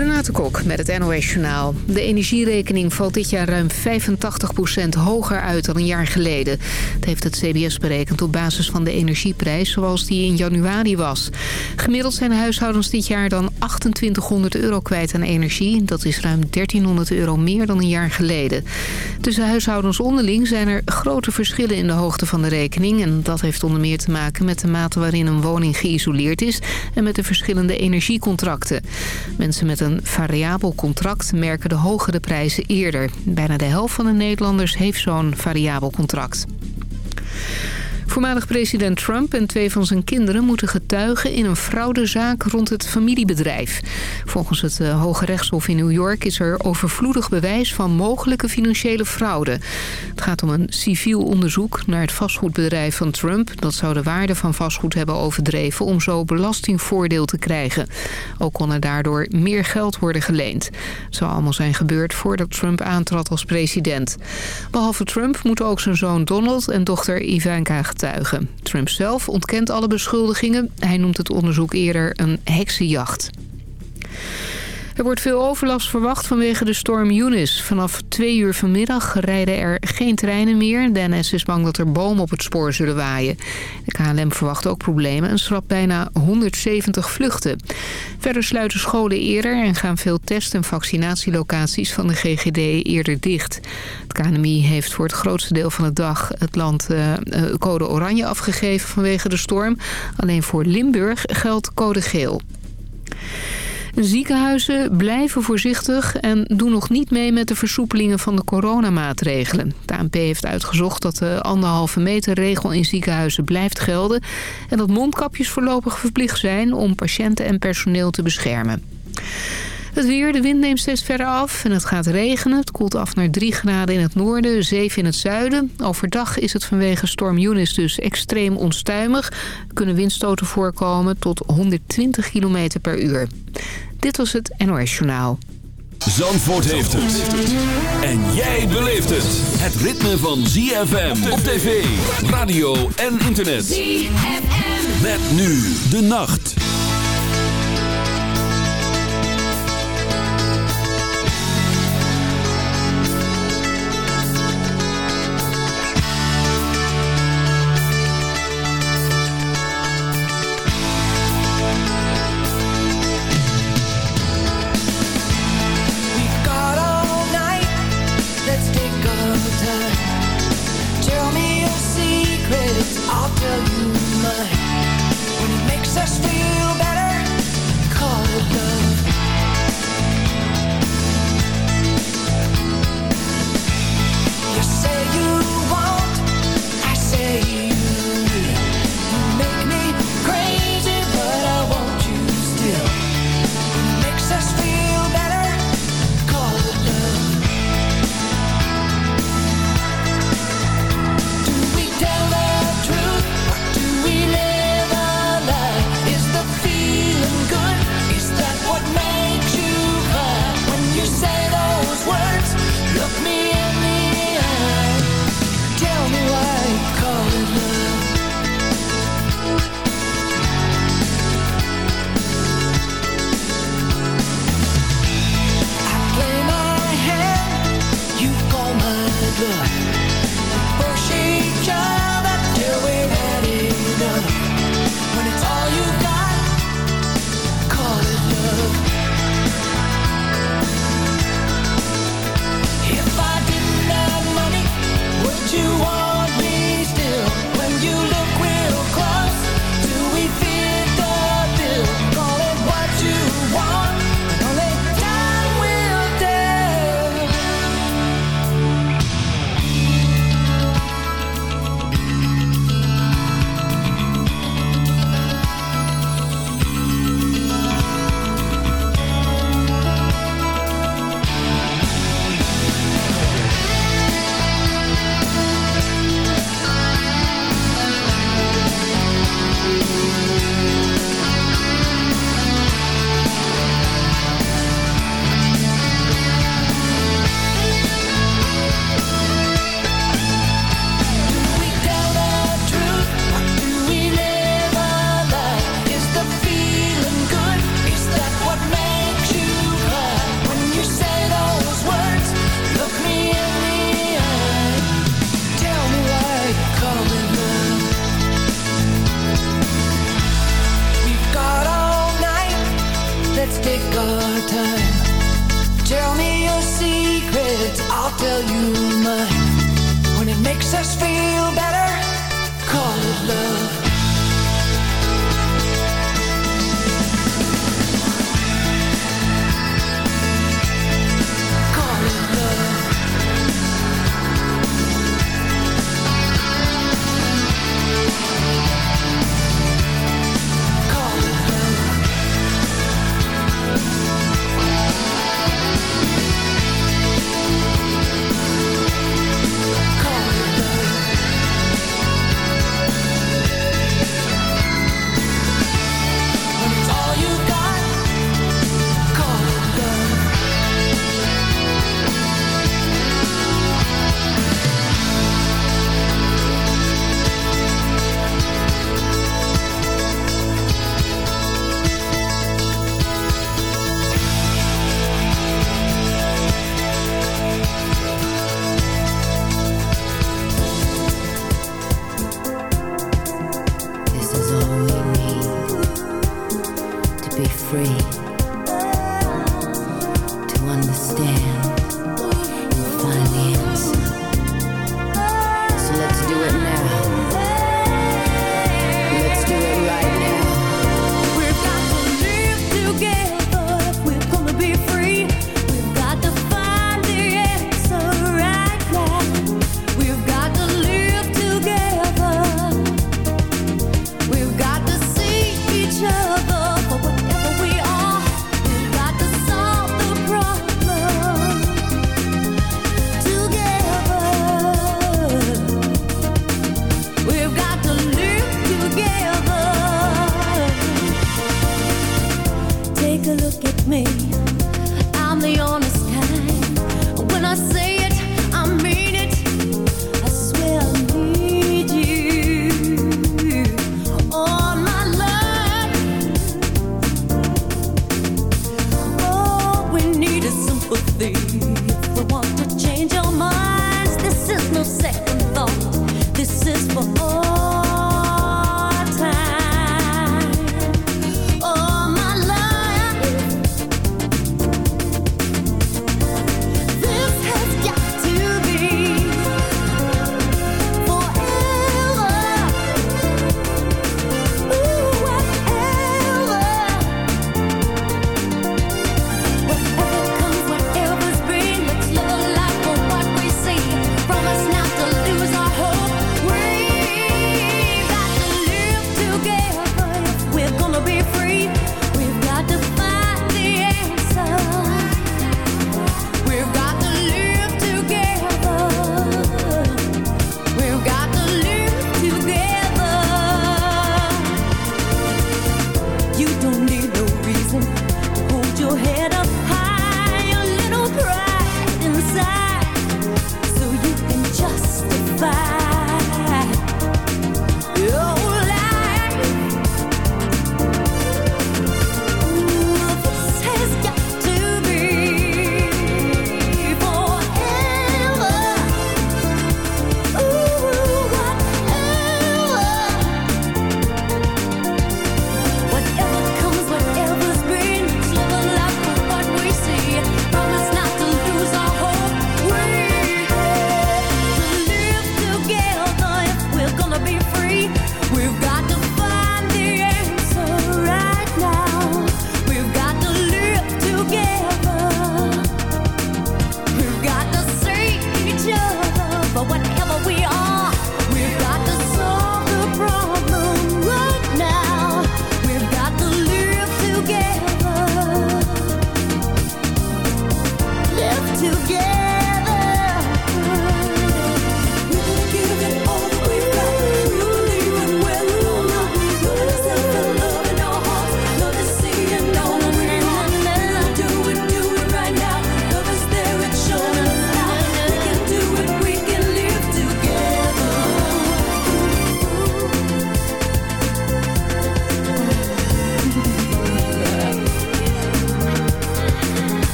Renate Kok met het NOS Journaal. De energierekening valt dit jaar ruim 85% hoger uit dan een jaar geleden. Dat heeft het CBS berekend op basis van de energieprijs zoals die in januari was. Gemiddeld zijn huishoudens dit jaar dan 2800 euro kwijt aan energie. Dat is ruim 1300 euro meer dan een jaar geleden. Tussen huishoudens onderling zijn er grote verschillen in de hoogte van de rekening. En dat heeft onder meer te maken met de mate waarin een woning geïsoleerd is... en met de verschillende energiecontracten. Mensen met een variabel contract merken de hogere prijzen eerder. Bijna de helft van de Nederlanders heeft zo'n variabel contract. Voormalig president Trump en twee van zijn kinderen moeten getuigen in een fraudezaak rond het familiebedrijf. Volgens het uh, Hoge Rechtshof in New York is er overvloedig bewijs van mogelijke financiële fraude. Het gaat om een civiel onderzoek naar het vastgoedbedrijf van Trump. Dat zou de waarde van vastgoed hebben overdreven om zo belastingvoordeel te krijgen. Ook kon er daardoor meer geld worden geleend. Het zou allemaal zijn gebeurd voordat Trump aantrad als president. Behalve Trump moeten ook zijn zoon Donald en dochter Ivanka Trump zelf ontkent alle beschuldigingen. Hij noemt het onderzoek eerder een heksenjacht. Er wordt veel overlast verwacht vanwege de storm Eunice. Vanaf twee uur vanmiddag rijden er geen treinen meer. De NS is bang dat er bomen op het spoor zullen waaien. De KLM verwacht ook problemen en schrapt bijna 170 vluchten. Verder sluiten scholen eerder en gaan veel test- en vaccinatielocaties van de GGD eerder dicht. Het KNMI heeft voor het grootste deel van de dag het land uh, code oranje afgegeven vanwege de storm. Alleen voor Limburg geldt code geel. Ziekenhuizen blijven voorzichtig en doen nog niet mee met de versoepelingen van de coronamaatregelen. De ANP heeft uitgezocht dat de anderhalve meter regel in ziekenhuizen blijft gelden... en dat mondkapjes voorlopig verplicht zijn om patiënten en personeel te beschermen. Het weer, de wind neemt steeds verder af en het gaat regenen. Het koelt af naar 3 graden in het noorden, 7 in het zuiden. Overdag is het vanwege storm Eunice dus extreem onstuimig. Er kunnen windstoten voorkomen tot 120 km per uur. Dit was het NOS Journaal. Zandvoort heeft het. En jij beleeft het. Het ritme van ZFM op tv, radio en internet. ZFM. Met nu de nacht.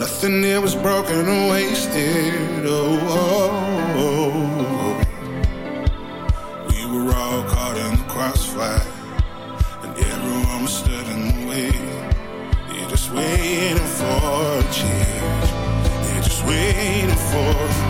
Nothing there was broken or wasted. Oh, oh, oh, we were all caught in the crossfire, and everyone was stood in the way. They're just waiting for a change. They're just waiting for.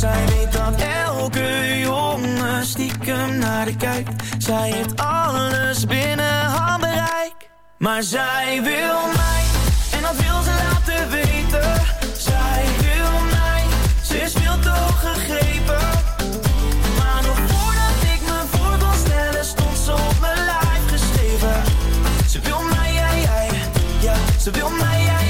Zij weet dat elke jongen stiekem naar de kijkt. Zij heeft alles binnen handbereik Maar zij wil mij En dat wil ze laten weten. Zij wil mij Ze is veel te hoog gegrepen. Maar nog voordat ik me voor Stond ze op mijn lijf geschreven. Ze wil mij, jij, jij Ja, ze wil mij, jij,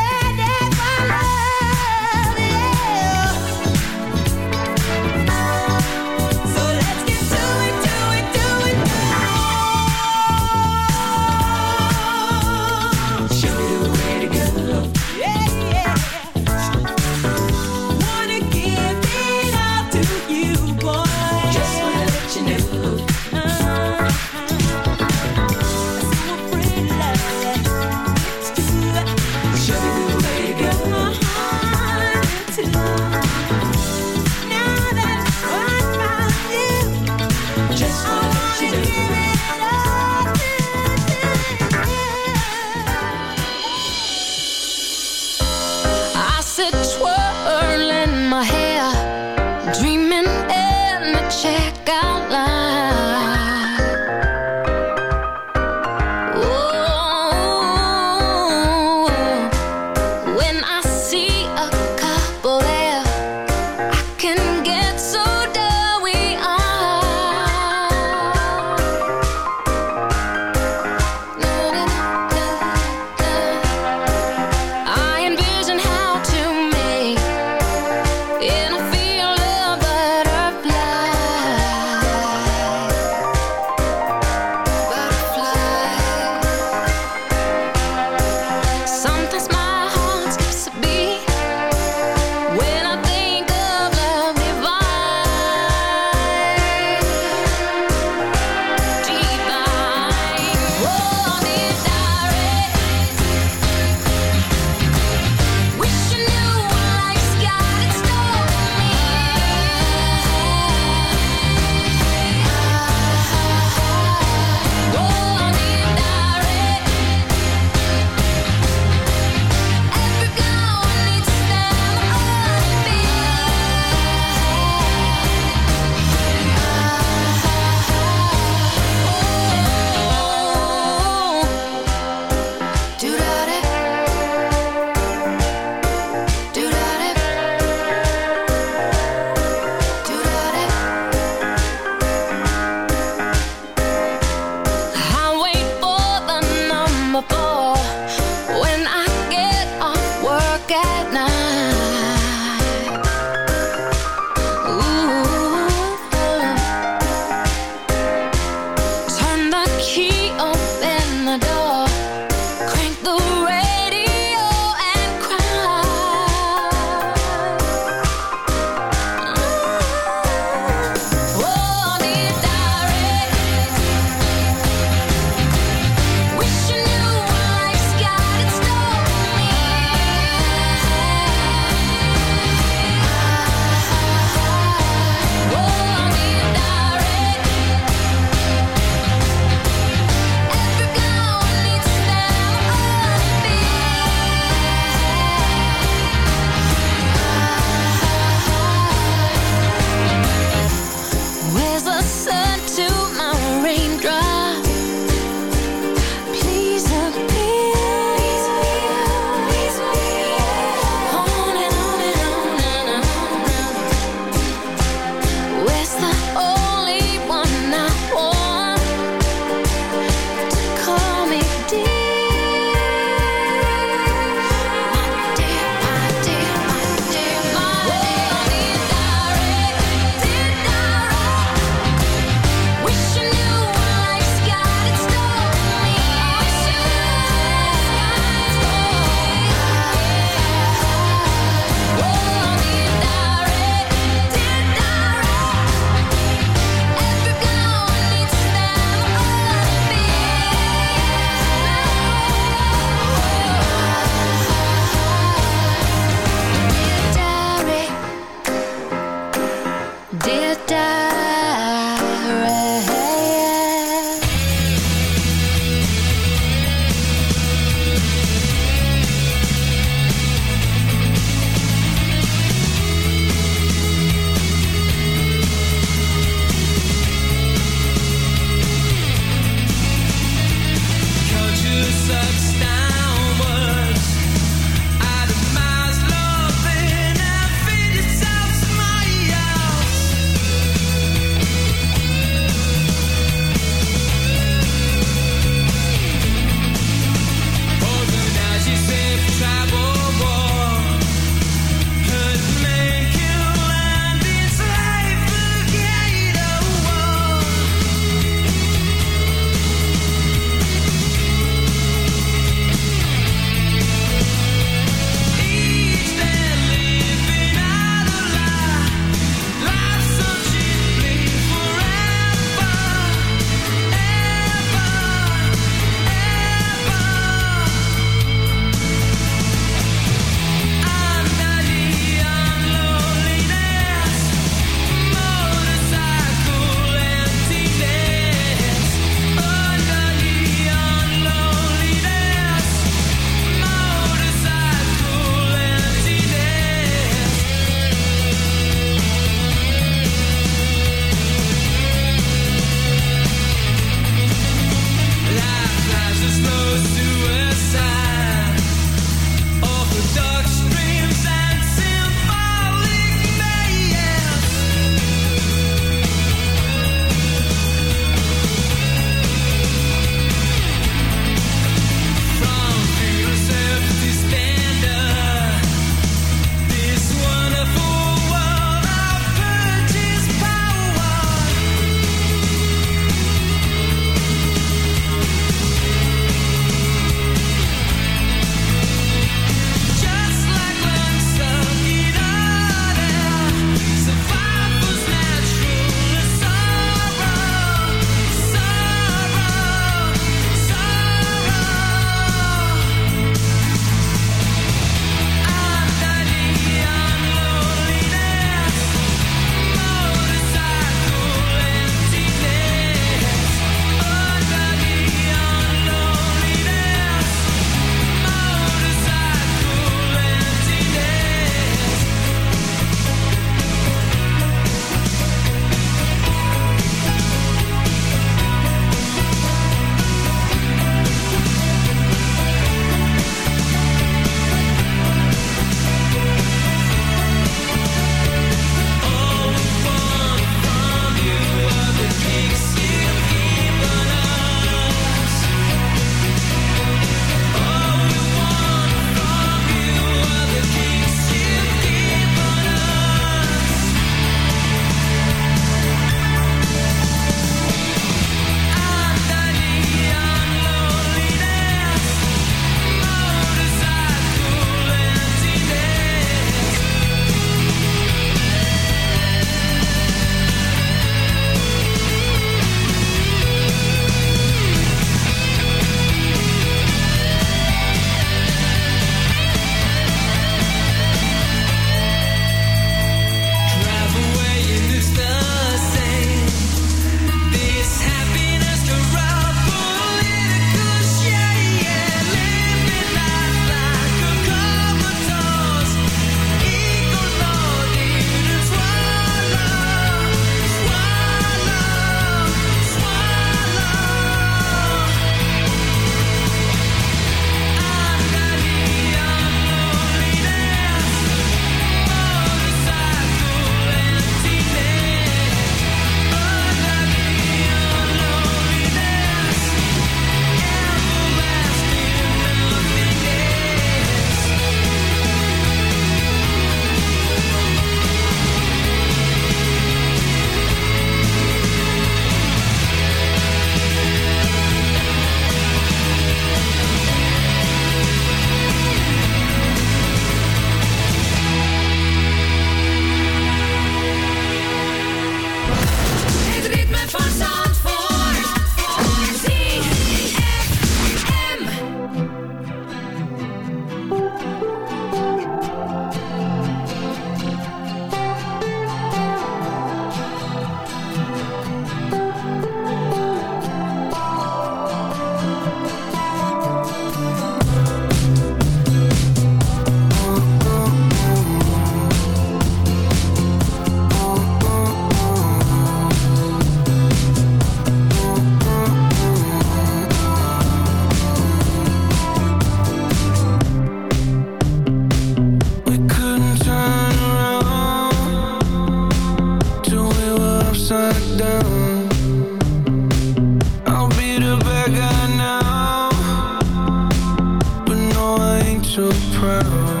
so proud.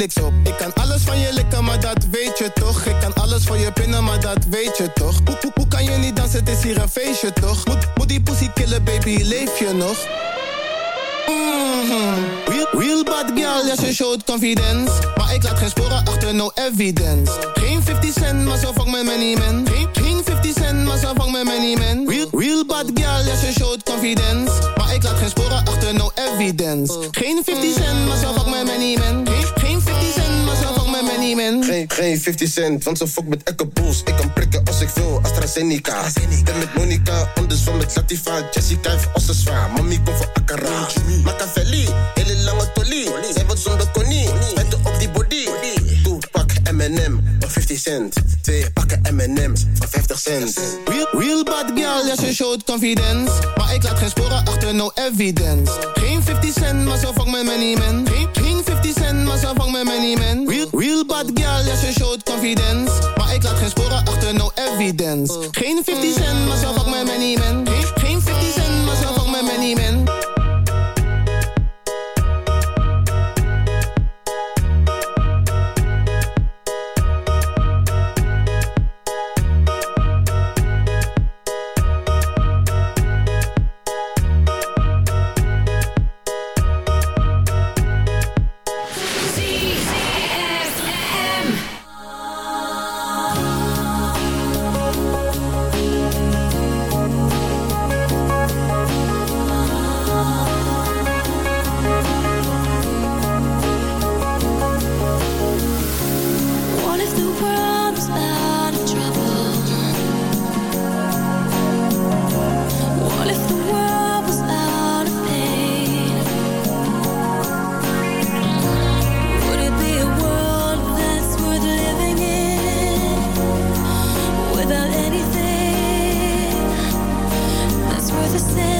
Op. Ik kan alles van je likken, maar dat weet je toch. Ik kan alles van je pinnen, maar dat weet je toch. Hoe, hoe, hoe kan je niet dansen, het is hier een feestje toch. Moet, moet die pussy killen, baby, leef je nog? Mhm. Real, bad girl, ja, ze showt confidence. Maar ik laat geen sporen achter, no evidence. Geen 50 cent, maar zo vang met many men. Geen, geen 50 cent, maar zo vang met many men. Real, bad girl, ja, ze showt confidence. Maar ik laat geen sporen achter, no evidence. Geen 50 cent, maar zo vang met many men. Geen, Geen, geen 50 cent, want ze fuck met Echo Bulls. Ik kan prikken als ik wil, AstraZeneca. Ben met Monica, andersom met Latifa. Jessica heeft als ze zwaar, mami komt voor Akara. Machiavelli, hele lange tolie. Zij wordt zonder konie, met op die body. Doe pak M&M van 50 cent. Twee pakken M&M's van 50 cent. Real, real bad girl, ja, ze showt confidence. Maar ik laat geen sporen achter, no evidence. Geen 50 cent, maar zo vang met many men. Geen, geen 50 cent, maar zo vang met many men. Real, real bad girl, ja, ze showt confidence. Maar ik laat geen sporen achter, no evidence. Geen 50 cent, maar zo vang met many men. Geen, geen 50 cent, maar zo vang met many men. Without anything that's worth a sin?